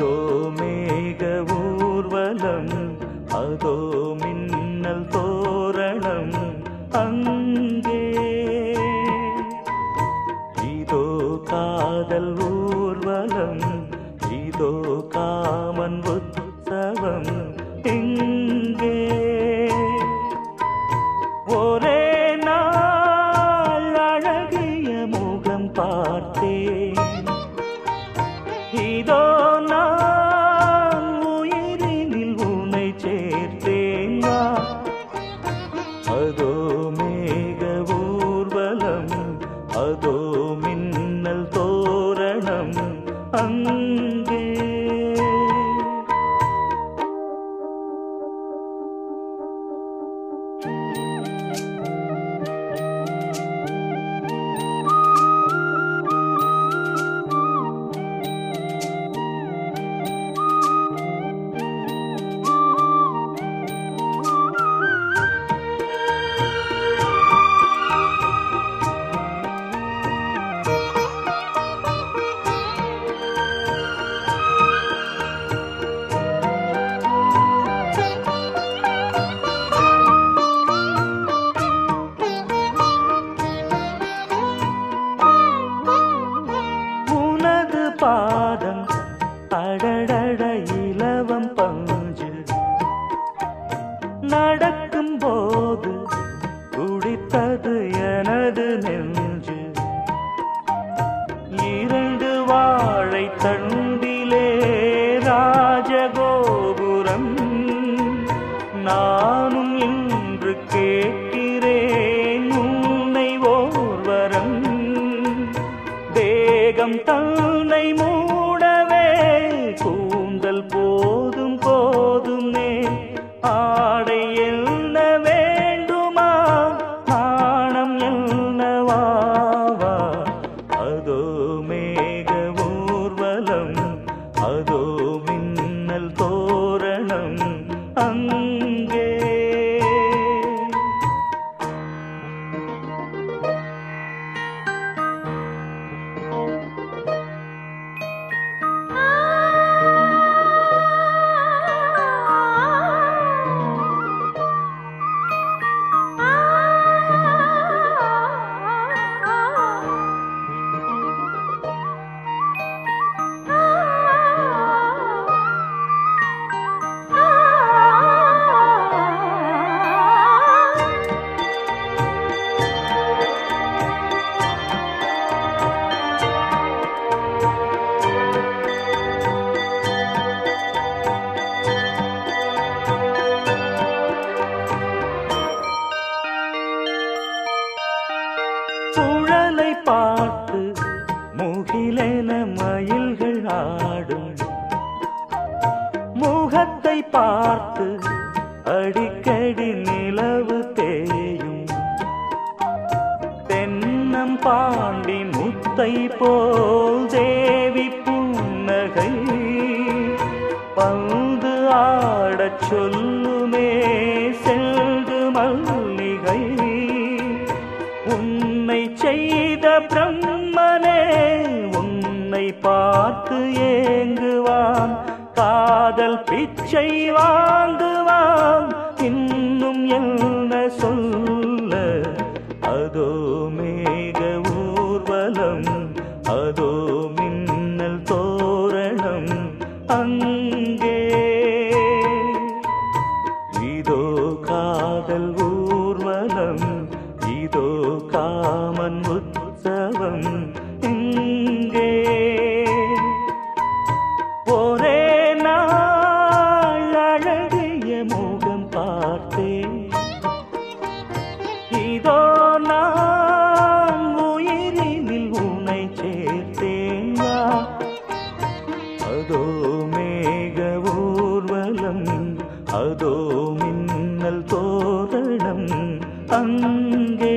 இதோ மேக ஊர்வலம் அதோ மின்னல் தோரணம் அங்கே. இதோ காதல் ஊர்வலம் இதோ காமன் உற்சவம் எங்கே ஒரே நாள் அழகிய முகம் பார்த்தே நடக்கும் போது துடித்தது எனது நெஞ்சு. இரண்டு வாழை தண்டிலே ராஜகோபுரம். நானும் இன்று கேட்கிறேன் உன்னை ஓர்வரம். தேகம் தன்னை மூடவே கூந்தல் போதும் போதும் ஆ குழலை பார்த்து முகிலென மயில்கள் ஆடும். முகத்தை பார்த்து அடிக்கடி நிலவு தேயும். தென்னம் பாண்டி முத்தை போல் தேவி புன்னகை. பந்து ஆடச் சொல்லுமே பிரம்மனே உன்னை பார்த்து ஏங்குவான். காதல் பிச்சை வாங்குவான். இன்னும் என்ன சொல்ல? அதோ மேக ஊர்வலம் அதோ மின்னல் தோரணம் அங்கே. இதோ காதல் ஊர்வலம் இதோ காமன் அதோ அங்கே